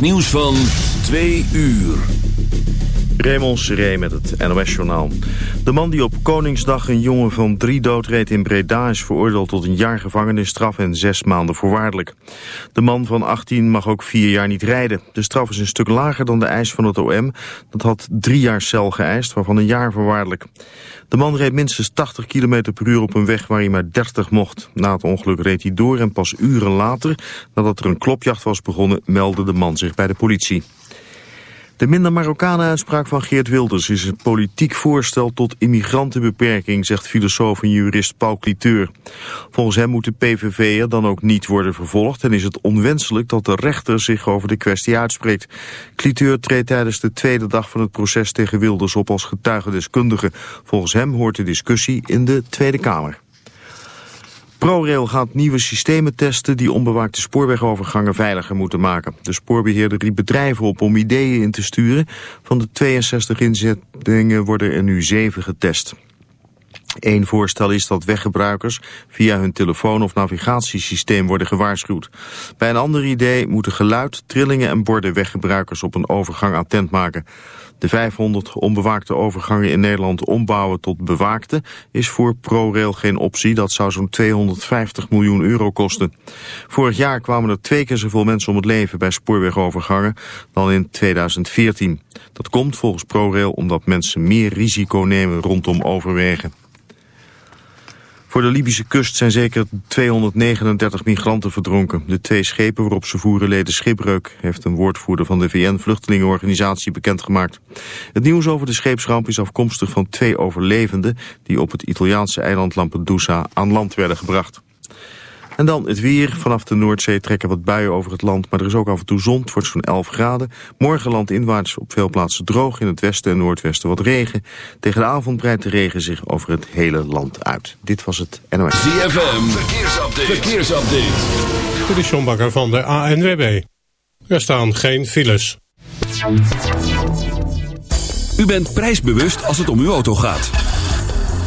Nieuws van 2 uur. Raymond Seré met het NOS-journaal. De man die op Koningsdag een jongen van drie doodreed in Breda... is veroordeeld tot een jaar gevangenisstraf en zes maanden voorwaardelijk. De man van 18 mag ook vier jaar niet rijden. De straf is een stuk lager dan de eis van het OM. Dat had drie jaar cel geëist, waarvan een jaar voorwaardelijk. De man reed minstens 80 km per uur op een weg waar hij maar 30 mocht. Na het ongeluk reed hij door en pas uren later, nadat er een klopjacht was begonnen... meldde de man zich bij de politie. De minder Marokkanen uitspraak van Geert Wilders is een politiek voorstel tot immigrantenbeperking, zegt filosoof en jurist Paul Cliteur. Volgens hem moet de PVV er dan ook niet worden vervolgd en is het onwenselijk dat de rechter zich over de kwestie uitspreekt. Cliteur treedt tijdens de tweede dag van het proces tegen Wilders op als getuigendeskundige. Volgens hem hoort de discussie in de Tweede Kamer. ProRail gaat nieuwe systemen testen die onbewaakte spoorwegovergangen veiliger moeten maken. De spoorbeheerder riep bedrijven op om ideeën in te sturen. Van de 62 inzettingen worden er nu 7 getest. Eén voorstel is dat weggebruikers via hun telefoon of navigatiesysteem worden gewaarschuwd. Bij een ander idee moeten geluid, trillingen en borden weggebruikers op een overgang attent maken. De 500 onbewaakte overgangen in Nederland ombouwen tot bewaakte is voor ProRail geen optie. Dat zou zo'n 250 miljoen euro kosten. Vorig jaar kwamen er twee keer zoveel mensen om het leven bij spoorwegovergangen dan in 2014. Dat komt volgens ProRail omdat mensen meer risico nemen rondom overwegen. Voor de Libische kust zijn zeker 239 migranten verdronken. De twee schepen waarop ze voeren leden schipbreuk... heeft een woordvoerder van de VN-vluchtelingenorganisatie bekendgemaakt. Het nieuws over de scheepsramp is afkomstig van twee overlevenden... die op het Italiaanse eiland Lampedusa aan land werden gebracht. En dan het weer. Vanaf de Noordzee trekken wat buien over het land. Maar er is ook af en toe zon. Het wordt zo'n 11 graden. Morgen landinwaarts op veel plaatsen droog. In het westen en noordwesten wat regen. Tegen de avond breidt de regen zich over het hele land uit. Dit was het NOS. ZFM. Verkeersupdate. Verkeersupdate. Dit is John Bakker van de ANWB. Er staan geen files. U bent prijsbewust als het om uw auto gaat.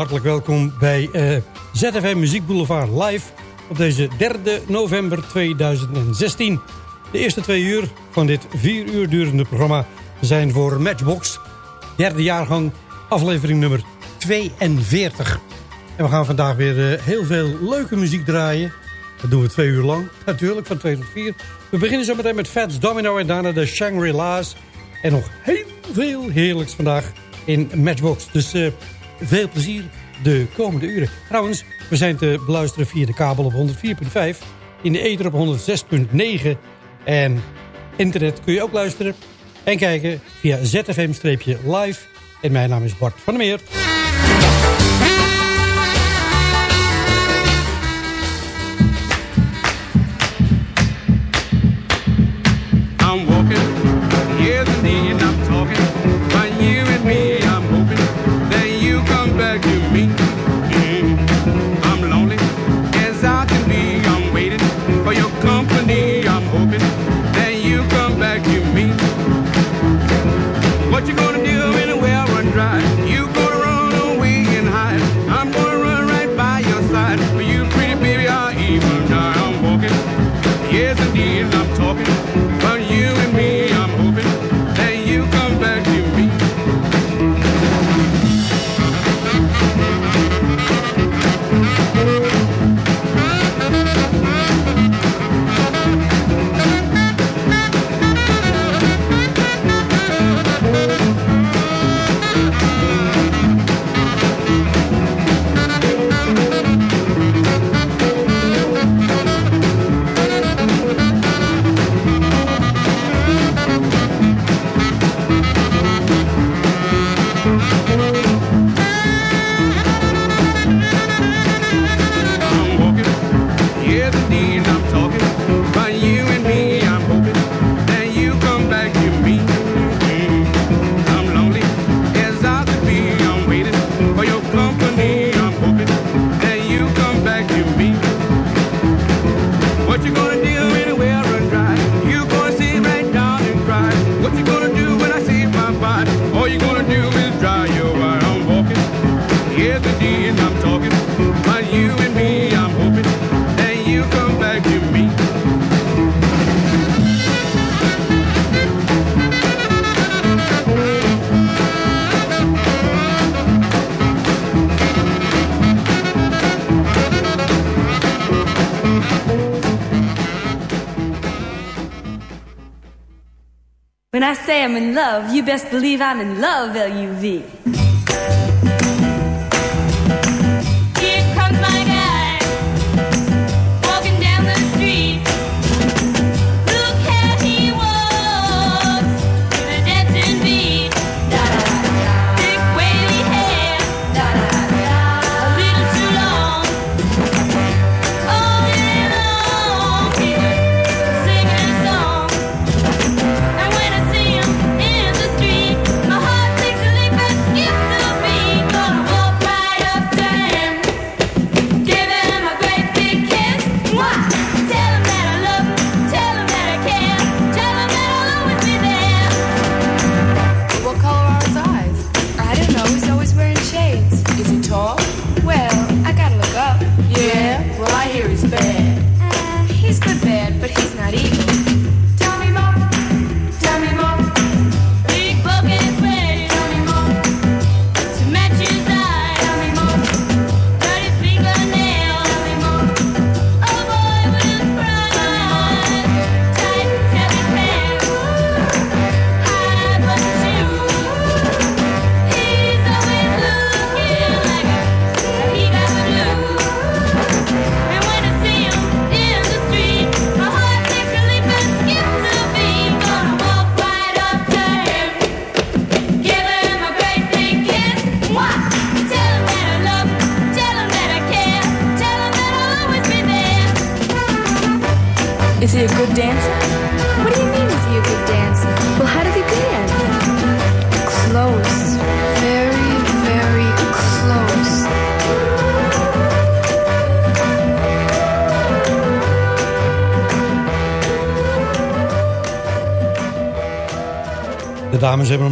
Hartelijk welkom bij eh, ZFM Muziek Boulevard live op deze 3 november 2016. De eerste twee uur van dit vier uur durende programma zijn voor Matchbox. Derde jaargang, aflevering nummer 42. En we gaan vandaag weer eh, heel veel leuke muziek draaien. Dat doen we twee uur lang, natuurlijk, van 2 tot 4. We beginnen zo meteen met Fats Domino en daarna de Shangri-La's. En nog heel veel heerlijks vandaag in Matchbox. Dus eh, veel plezier de komende uren. Trouwens, we zijn te beluisteren via de kabel op 104.5. In de ether op 106.9. En internet kun je ook luisteren. En kijken via ZFM-live. En mijn naam is Bart van der Meer. say I'm in love, you best believe I'm in love, L-U-V.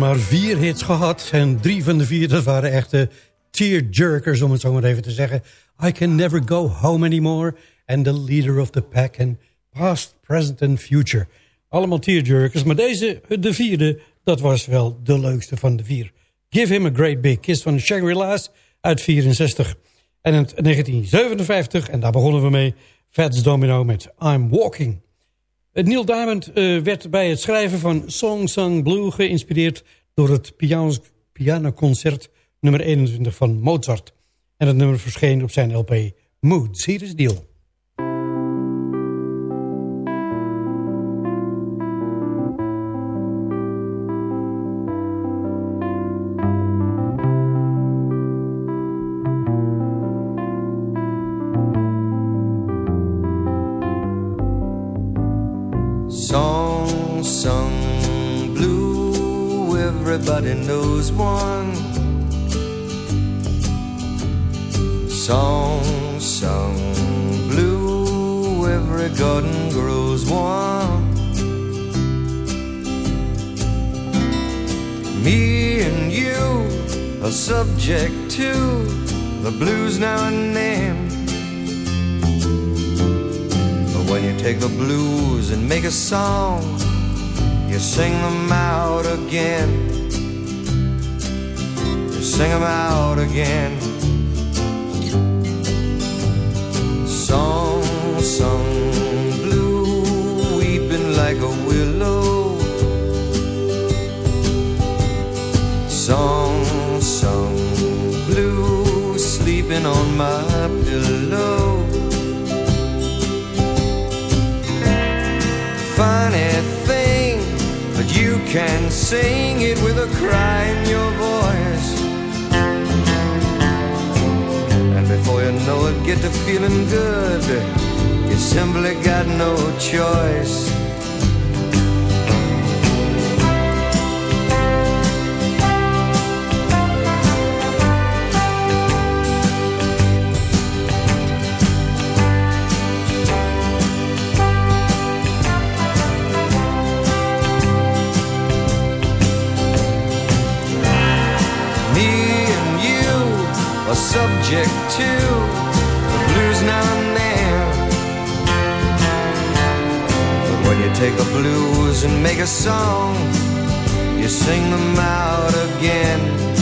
maar vier hits gehad. En drie van de vier, dat waren echte tearjerkers, om het zo maar even te zeggen. I Can Never Go Home Anymore. And The Leader of the Pack. And Past, Present and Future. Allemaal tearjerkers. Maar deze, de vierde, dat was wel de leukste van de vier. Give Him a Great Big Kiss van Shaggy Shangri-La's uit 64. En in 1957, en daar begonnen we mee, Fats Domino met I'm Walking. Neil Diamond eh, werd bij het schrijven van Song Sung Blue geïnspireerd door het pianoconcert nummer 21 van Mozart. En het nummer verscheen op zijn LP Mood, Serious Deal. A subject to the blues now and then. But when you take the blues and make a song, you sing them out again.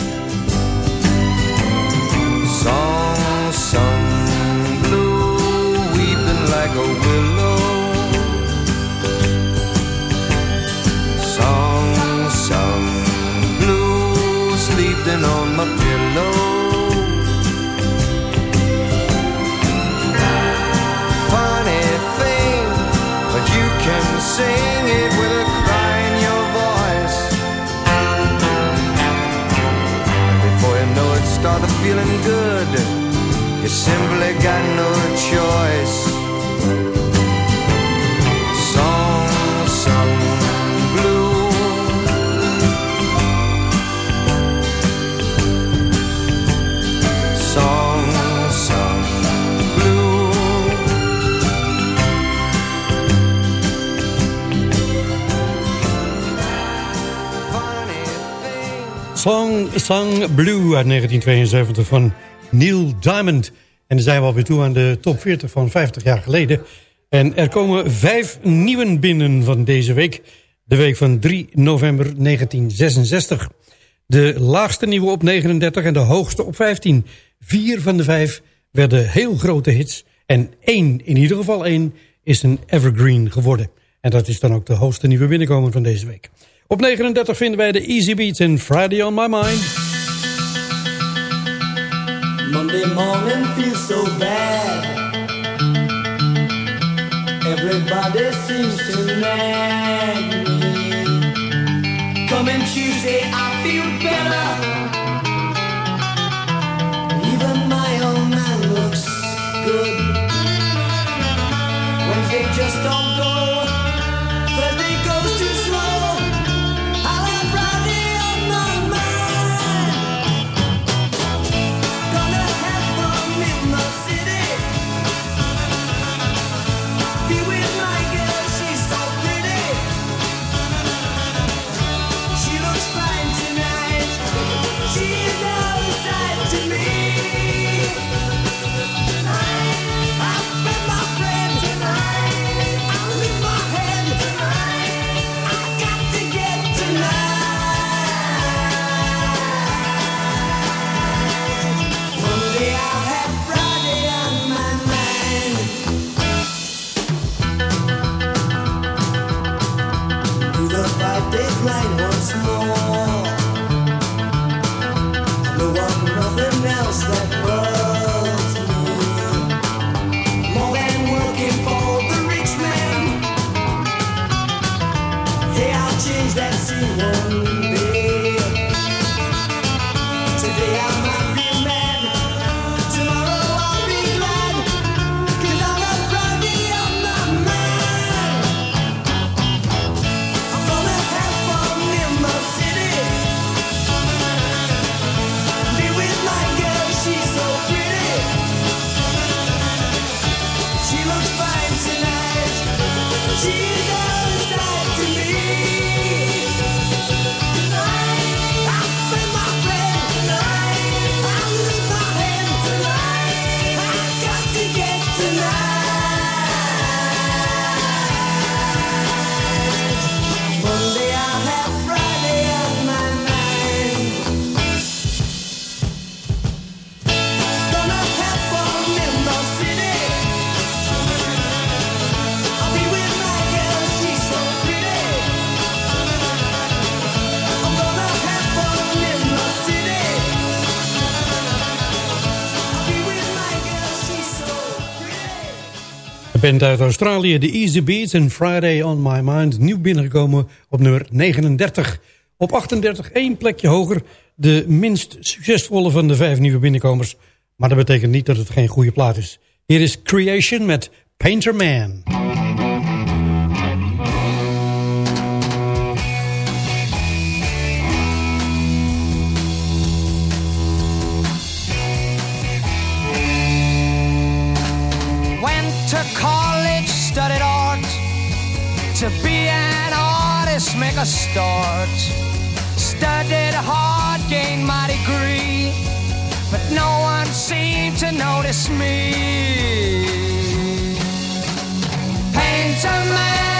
sing it with a cry in your voice. Before you know it, feeling good. You simply got no choice. Song Song Blue uit 1972 van Neil Diamond. En dan zijn we alweer toe aan de top 40 van 50 jaar geleden. En er komen vijf nieuwen binnen van deze week. De week van 3 november 1966. De laagste nieuwe op 39 en de hoogste op 15. Vier van de vijf werden heel grote hits. En één, in ieder geval één, is een evergreen geworden. En dat is dan ook de hoogste nieuwe binnenkomen van deze week. Op 39 vinden wij de Easy Beats en Friday on My Mind. Monday morning feels so bad. Everybody seems to nag band uit Australië, de Easy Beats en Friday on My Mind. Nieuw binnengekomen op nummer 39. Op 38, één plekje hoger. De minst succesvolle van de vijf nieuwe binnenkomers. Maar dat betekent niet dat het geen goede plaat is. Hier is Creation met Painter Man. To be an artist, make a start. Studied hard, gained my degree. But no one seemed to notice me. Painter man,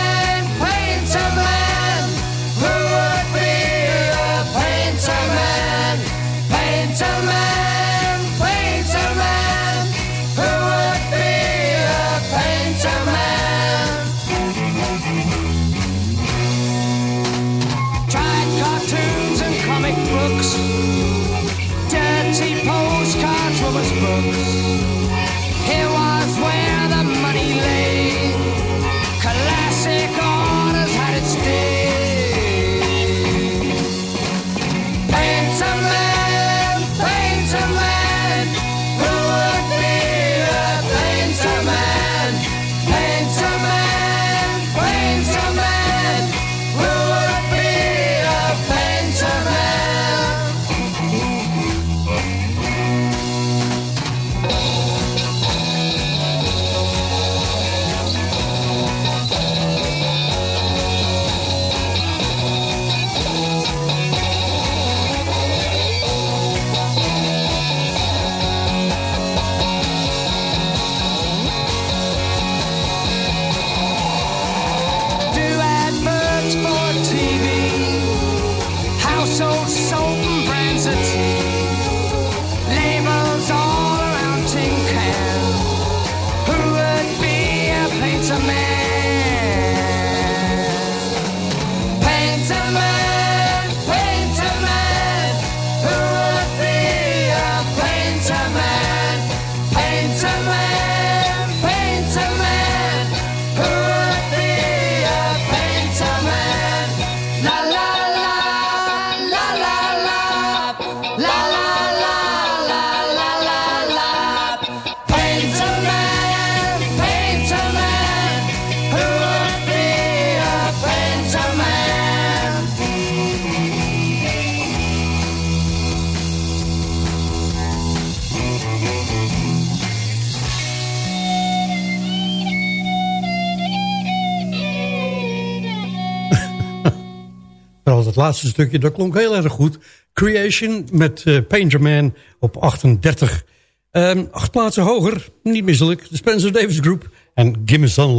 laatste stukje, dat klonk heel erg goed. Creation met eh, uh, Painter Man op 38. Ehm, acht plaatsen hoger, niet misselijk. De Spencer Davis Group en Gimme Some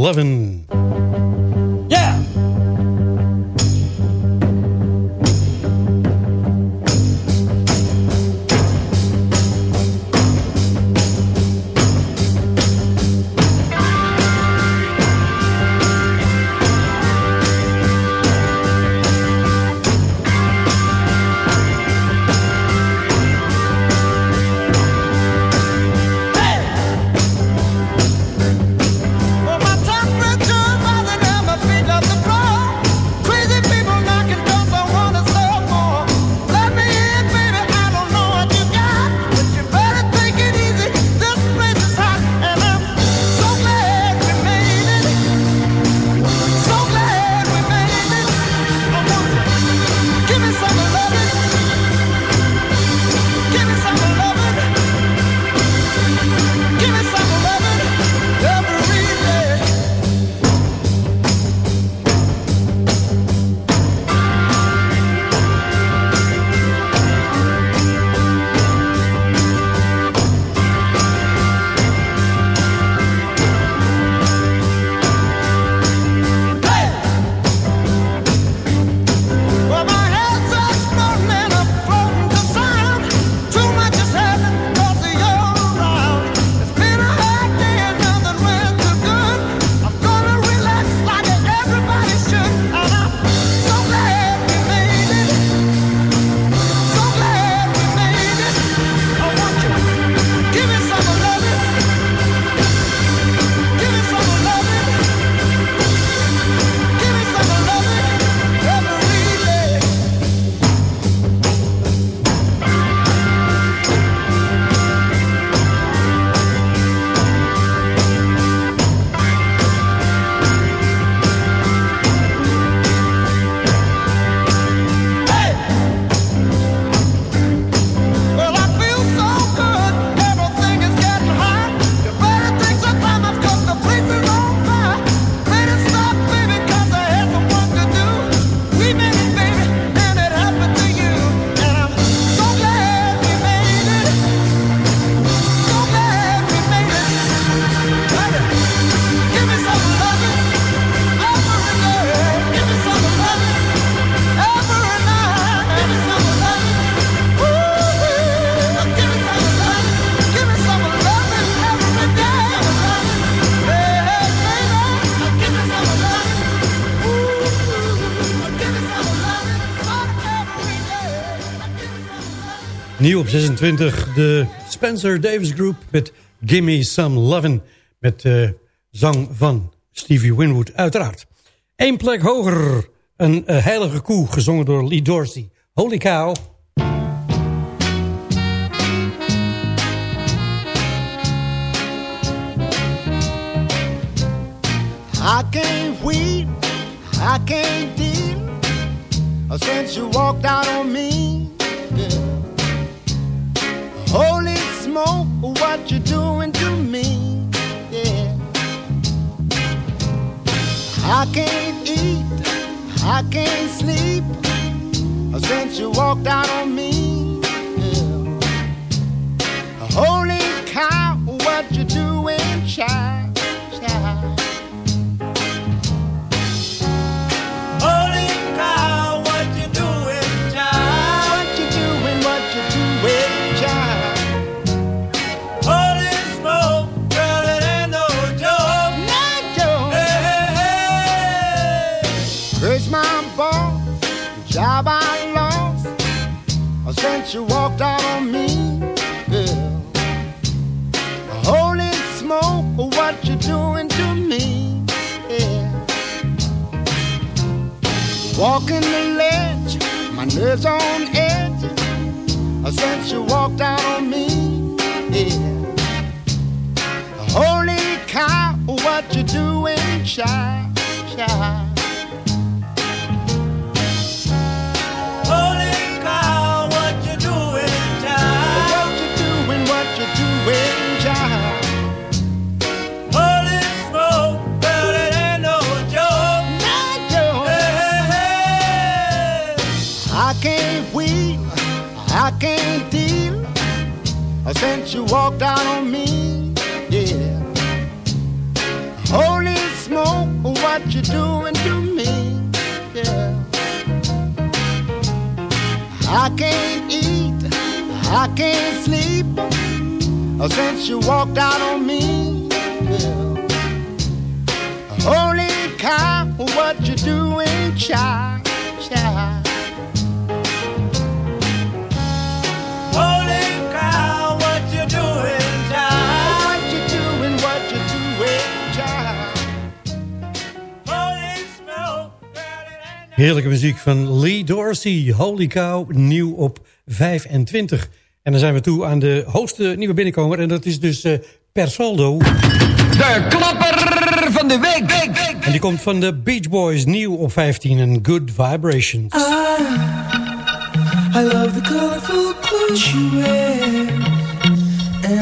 26 de Spencer Davis Group met Gimme Some Lovin'. Met eh, zang van Stevie Winwood, uiteraard. Eén plek hoger, een eh, heilige koe, gezongen door Lee Dorsey. Holy cow. I can't weep, I can't deal Since you walked out on me. Holy smoke, what you doing to me? Yeah. I can't eat, I can't sleep since you walked out on me. Yeah. Holy down on me, girl. Holy smoke, what you doing to me? Yeah. Walking the ledge, my nerves on edge. Since you walked out on me, yeah. Holy cow, what you doing, child, child? Since you walked out on me. Yeah. Holy smoke, what you doing to me? Yeah. I can't eat, I can't sleep since you walked out on me. Yeah. Holy cow, what you doing, child, child? Heerlijke muziek van Lee Dorsey. Holy cow, nieuw op 25. En dan zijn we toe aan de hoogste nieuwe binnenkomer. En dat is dus eh, per saldo. De klapper van de week. En die komt van de Beach Boys, nieuw op 15. En Good Vibrations. I love the colorful clothes she wears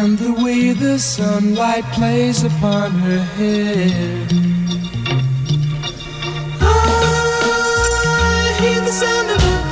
and the way the sunlight plays upon her hair.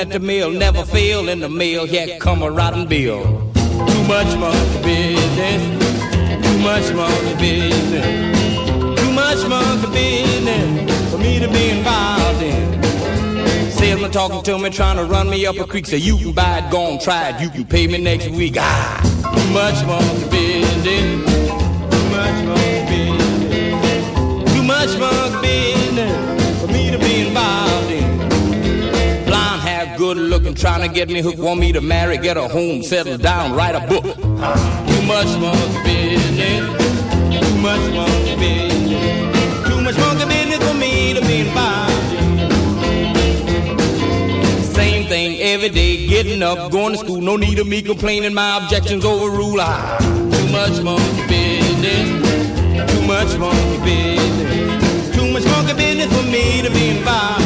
at the mill, never fail in the mill. Here come a rotten bill. Too much monkey business, too much monkey business, too much monkey business for me to be involved in. Salesman talking to me, trying to run me up a creek. Say you can buy it, go on, try it. You can pay me next week. Ah, too much monkey business, too much monkey business, too much monkey business. Looking, trying to get me hooked. Want me to marry, get a home, settle down, write a book. Too much monkey business. Too much monkey business. Too much monkey business for me to be involved Same thing every day, getting up, going to school. No need of me complaining, my objections overrule. Ah, too much monkey business. Too much monkey business. Too much monkey business for me to be involved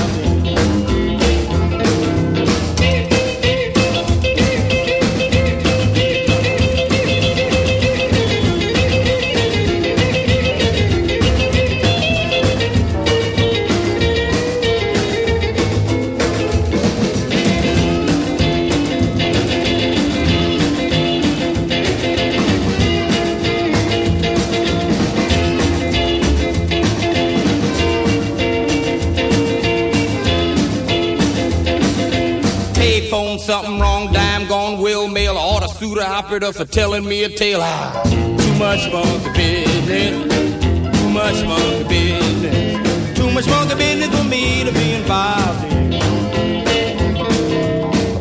something wrong, dime gone, will mail, order suitor operator for telling me a tale. Ah, too much monkey business, too much monkey business, too much monkey business for me to be involved in.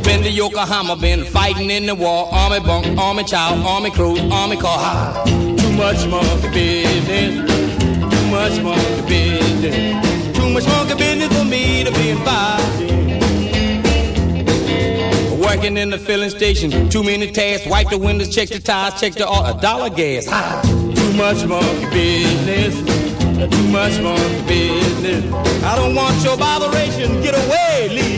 Been to Yokohama, been fighting in the war, army bunk, army child, army clothes, army car. Ah, too much monkey business, too much monkey business, too much monkey business for me to be involved in. Working in the filling station, too many tasks. Wipe the windows, check the tires, check the oil, a dollar gas. Ha! Too much monkey business, too much monkey business. I don't want your botheration. Get away, leave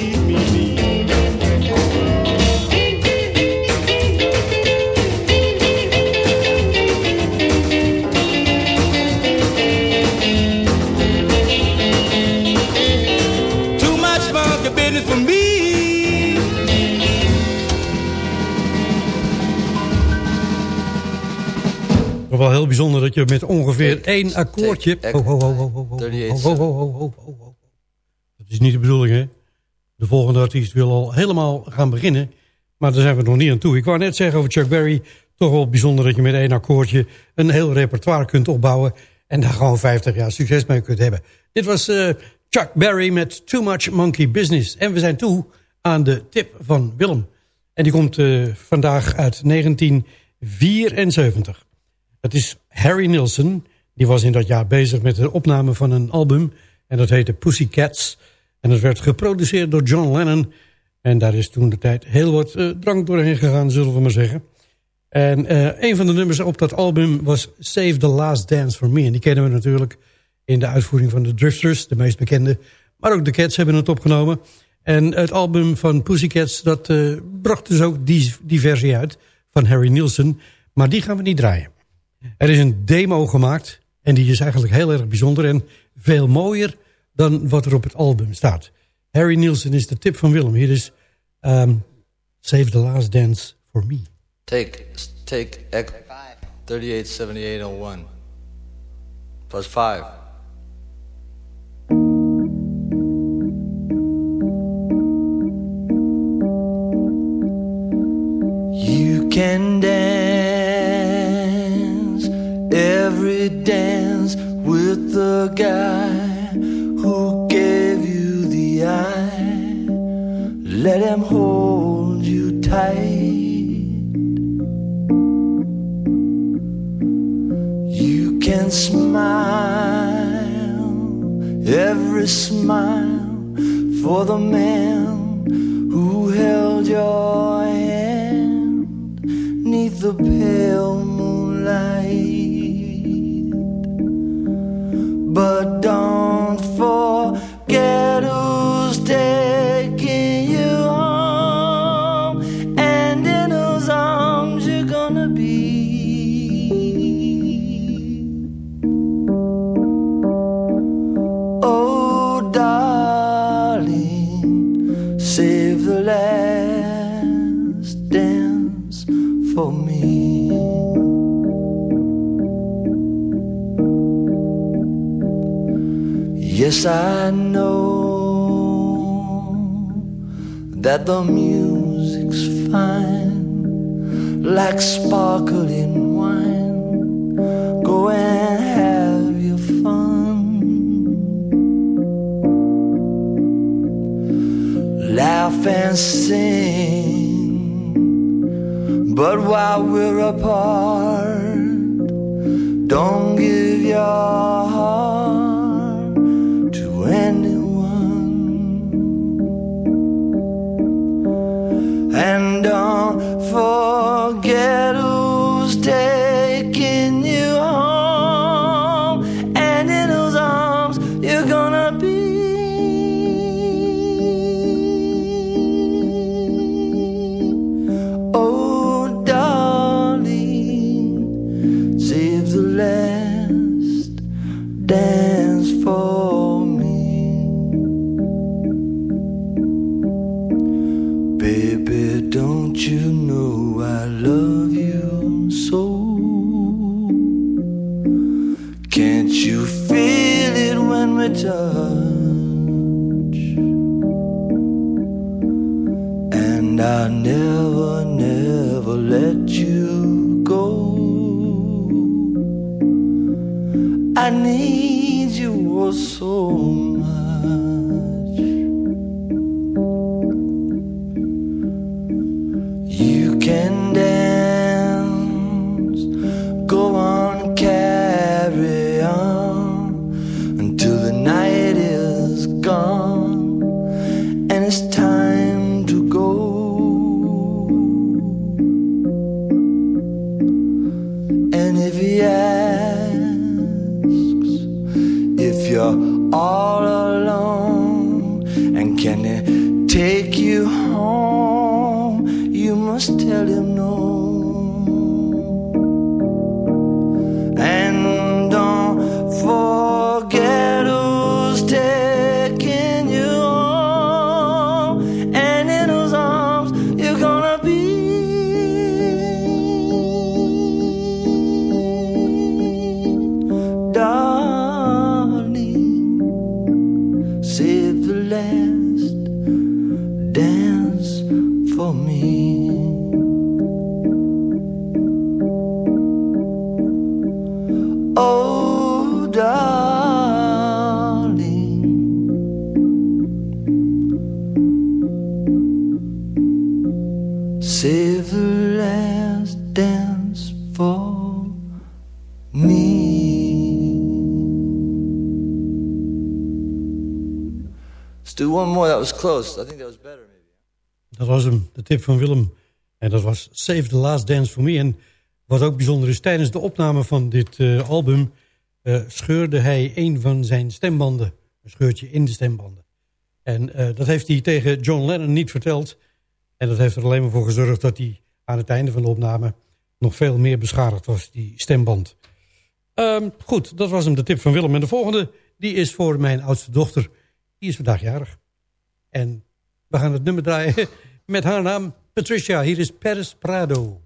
Nog wel heel bijzonder dat je met ongeveer één akkoordje... Ho, ho, ho, ho, ho, ho, ho, ho, ho, ho, ho, ho, ho. Dat is niet de bedoeling, hè? De volgende artiest wil al helemaal gaan beginnen. Maar daar zijn we nog niet aan toe. Ik wou net zeggen over Chuck Berry... toch wel bijzonder dat je met één akkoordje... een heel repertoire kunt opbouwen... en daar gewoon 50 jaar succes mee kunt hebben. Dit was eh, Chuck Berry met Too Much Monkey Business. En we zijn toe aan de tip van Willem. En die komt eh, vandaag uit 1974. Het is Harry Nilsson. Die was in dat jaar bezig met de opname van een album. En dat heette Pussycats. En dat werd geproduceerd door John Lennon. En daar is toen de tijd heel wat eh, drank doorheen gegaan, zullen we maar zeggen. En eh, een van de nummers op dat album was Save the Last Dance for Me. En die kennen we natuurlijk in de uitvoering van de Drifters, de meest bekende. Maar ook de Cats hebben het opgenomen. En het album van Pussycats, dat eh, bracht dus ook die, die versie uit van Harry Nilsson. Maar die gaan we niet draaien. Er is een demo gemaakt en die is eigenlijk heel erg bijzonder en veel mooier dan wat er op het album staat. Harry Nielsen is de tip van Willem. Hier is um, Save the Last Dance for Me. Take, take, ec- 387801. Plus 5. You can dance every dance with the guy who gave you the eye. Let him hold you tight. You can smile every smile for the man who held your hand neath the pale But don't forget Yes, I know that the music's fine, like sparkling wine. Go and have your fun. Laugh and sing, but while we're apart, don't give your heart close. I think that was better. Dat was hem, de tip van Willem. En dat was Save the Last Dance for Me. En wat ook bijzonder is, tijdens de opname van dit eh, album... eh, scheurde hij een van zijn stembanden. Een scheurtje in de stembanden. En eh, dat heeft hij tegen John Lennon niet verteld. En dat heeft er alleen maar voor gezorgd dat hij aan het einde van de opname... nog veel meer beschadigd was, die stemband. Ehm, goed, dat was hem de tip van Willem. En de volgende, die is voor mijn oudste dochter. Die is vandaag jarig. En we gaan het nummer draaien met haar naam Patricia. Hier is Paris Prado.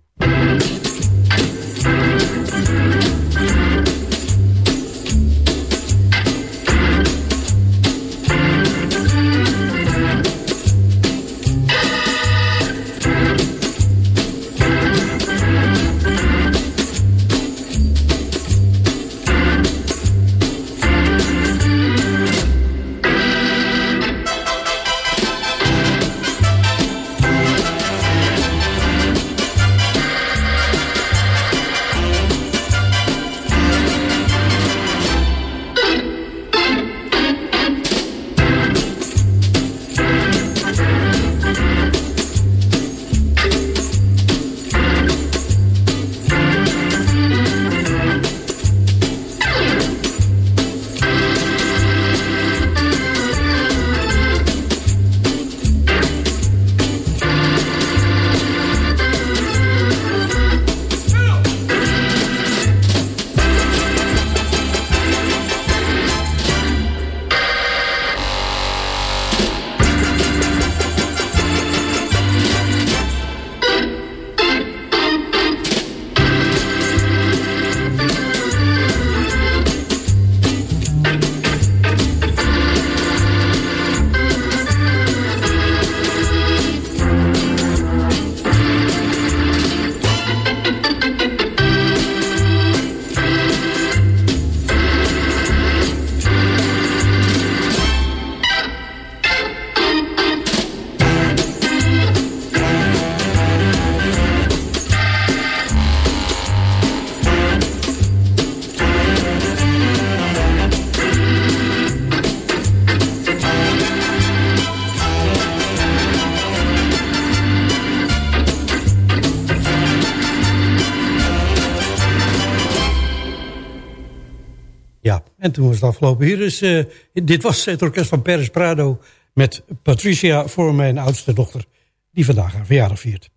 En toen was het afgelopen. Hier is, eh, dit was het orkest van Peres Prado... met Patricia voor mijn oudste dochter... die vandaag haar verjaardag viert.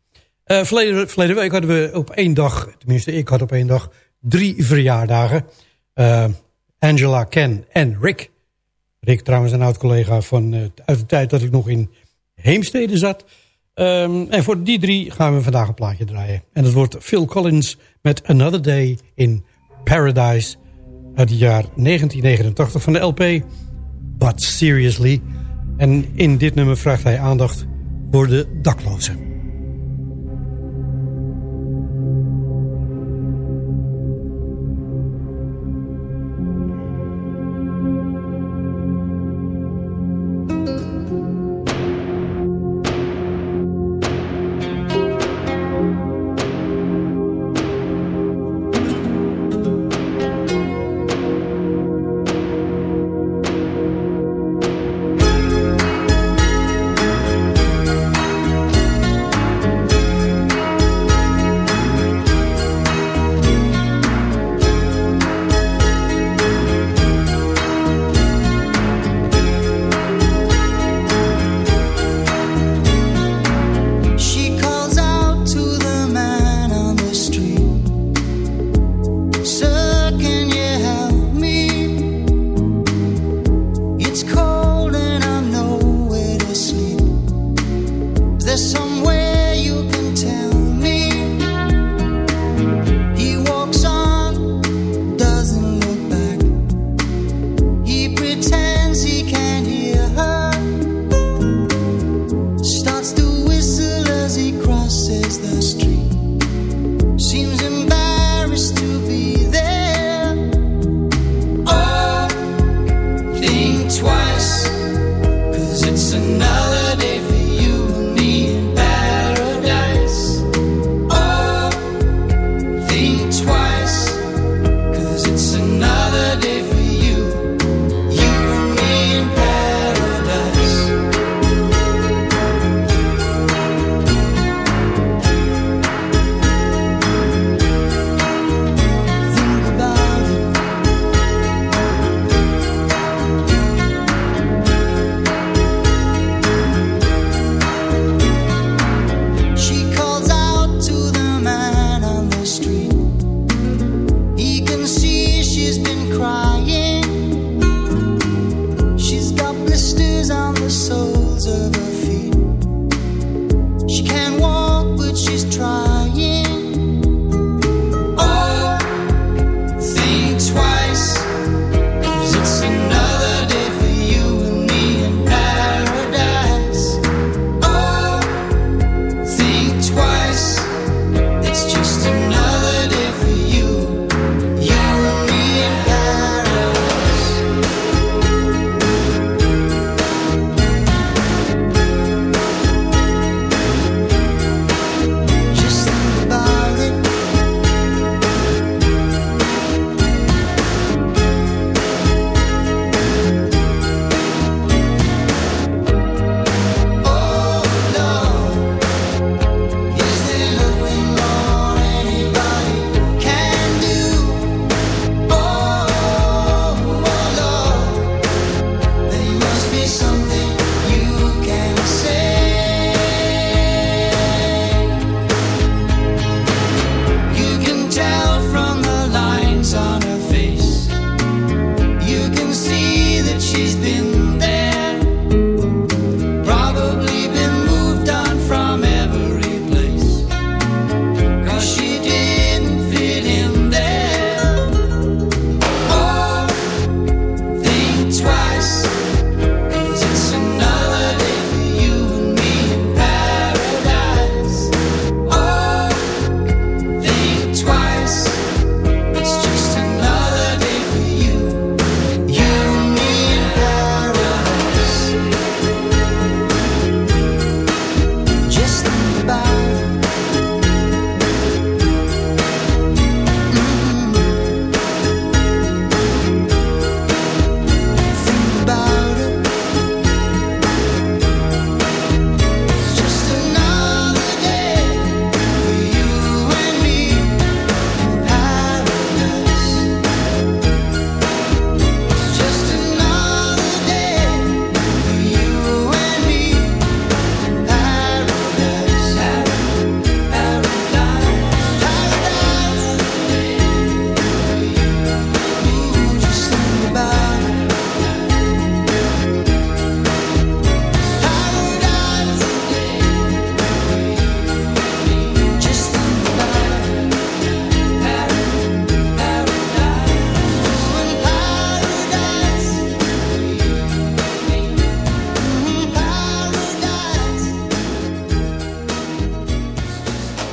Eh verleden, week hadden we op één dag... tenminste, ik had op één dag drie verjaardagen. Eh, Angela, Ken en Rick. Rick trouwens een oud-collega van uit de tijd dat ik nog in Heemstede zat... Ehm, en voor die drie gaan we vandaag een plaatje draaien. En dat wordt Phil Collins met Another Day in Paradise... uit het jaar 1989 van de LP But Seriously. En in dit nummer vraagt hij aandacht voor de daklozen.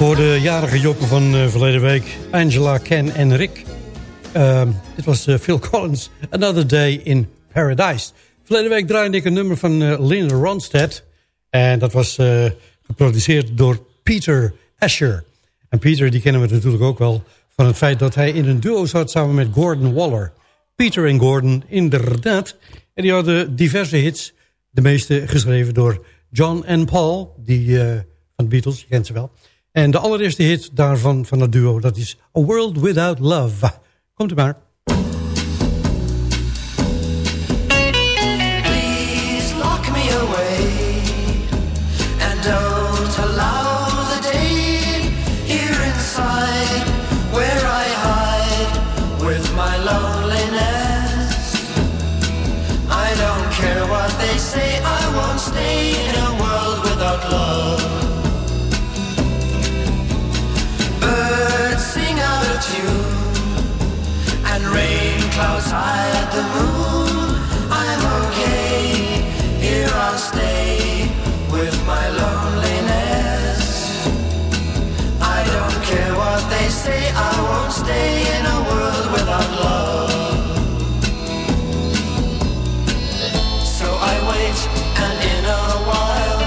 Voor de jarige jokken van eh, verleden week. Angela, Ken en Rick. Ehm, dit was eh, Phil Collins. Another Day in Paradise. Verleden week draaide ik een nummer van eh, Linda Ronstadt. En dat was geproduceerd door Peter Asher. En Peter die kennen we natuurlijk ook wel... van het feit dat hij in een duo zat samen met Gordon Waller. Peter en Gordon, inderdaad. En die hadden diverse hits. De meeste geschreven door John en Paul. Die, van de Beatles, je kent ze wel. En de allereerste hit daarvan, van het duo, dat is A World Without Love. Komt u maar. Clouds hide the moon. I'm okay, here I'll stay with my loneliness. I don't care what they say, I won't stay in a world without love. So I wait, and in a while,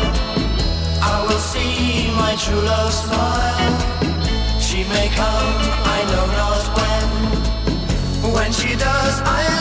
I will see my true love smile. She may come, does, I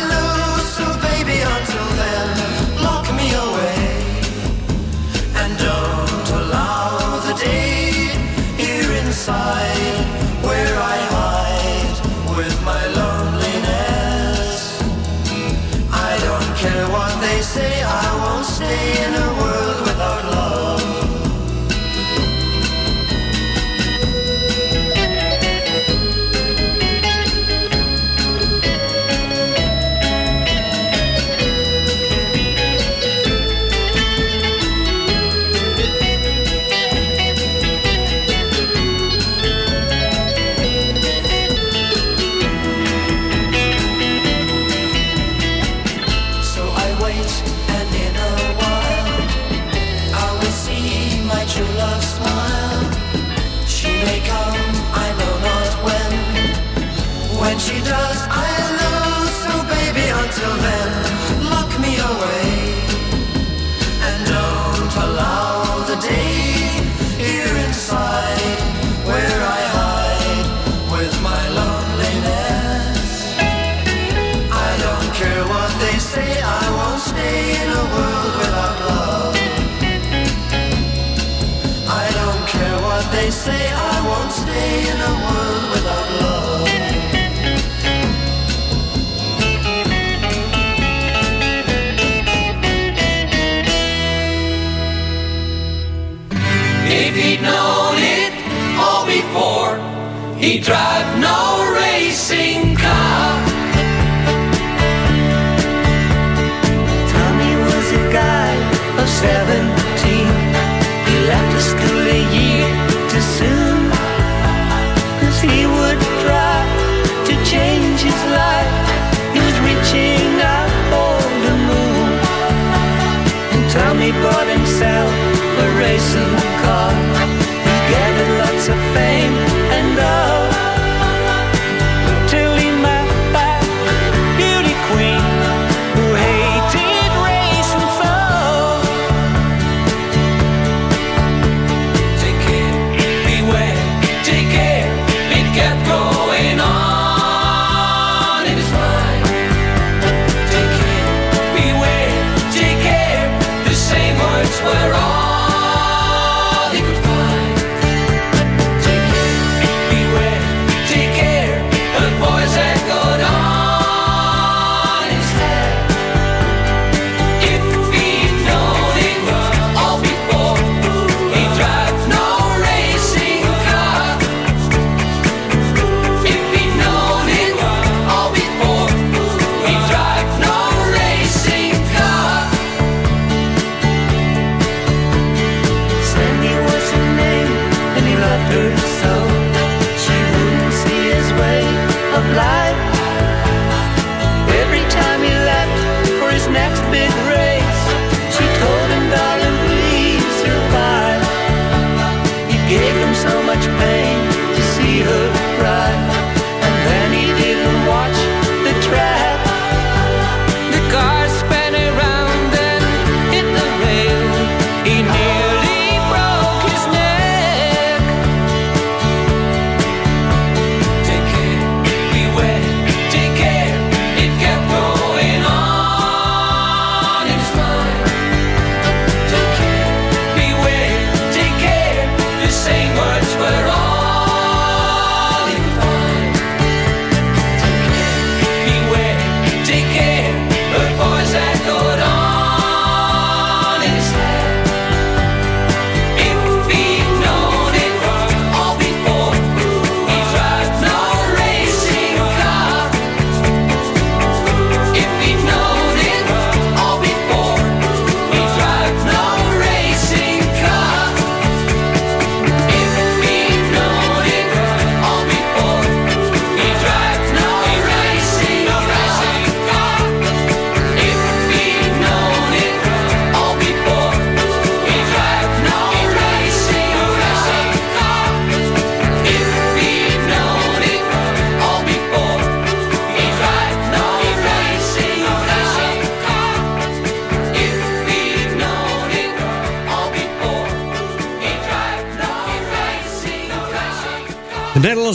a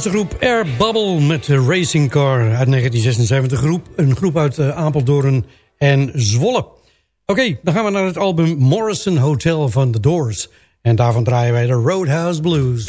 De groep Air Bubble met Racing Car uit 1976. Groep, een groep uit eh, Apeldoorn en Zwolle. Oké, dan gaan we naar het album Morrison Hotel van The Doors. En daarvan draaien wij de Roadhouse Blues.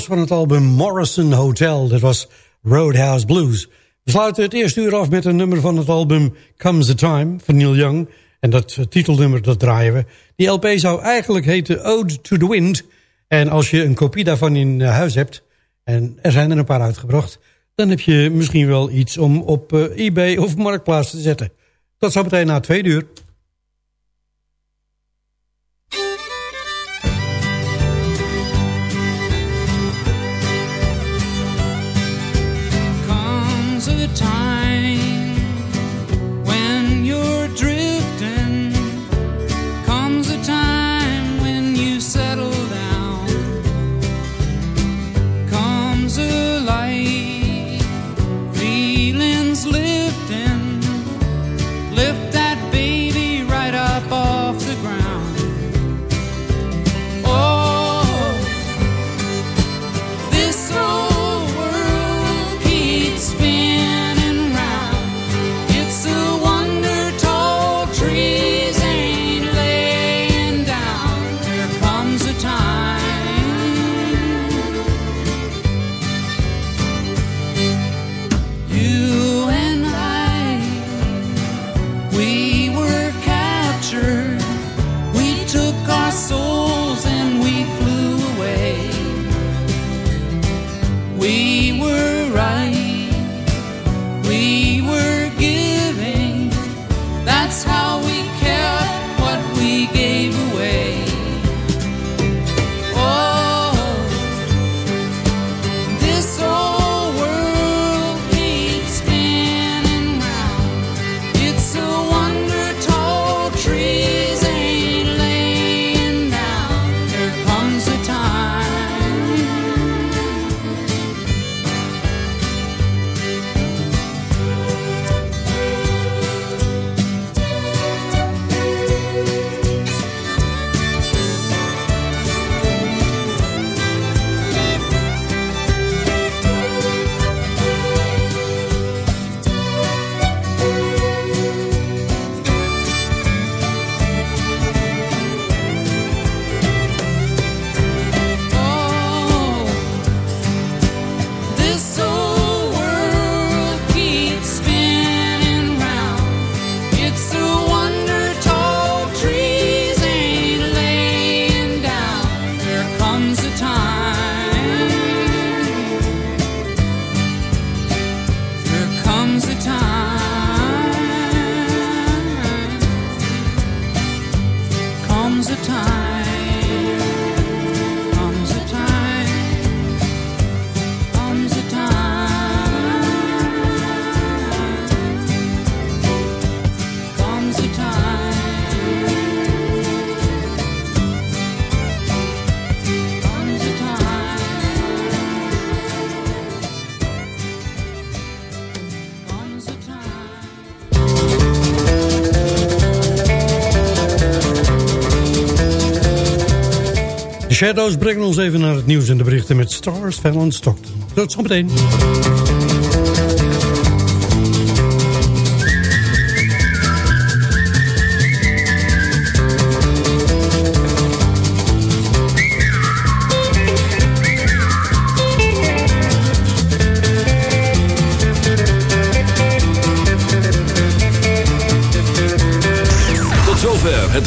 Van het album Morrison Hotel. Dat was Roadhouse Blues. We sluiten het eerste uur af met een nummer van het album Comes the Time van Neil Young. En dat titelnummer, dat draaien we. Die LP zou eigenlijk heten Ode to the Wind. En als je een kopie daarvan in eh, huis hebt, en er zijn er een paar uitgebracht... dan heb je misschien wel iets om op eh, eBay of Marktplaats te zetten. Dat zo meteen na twee uur. Shadows brengen ons even naar het nieuws en de berichten met Stars, Fallon Stockton. Tot zometeen.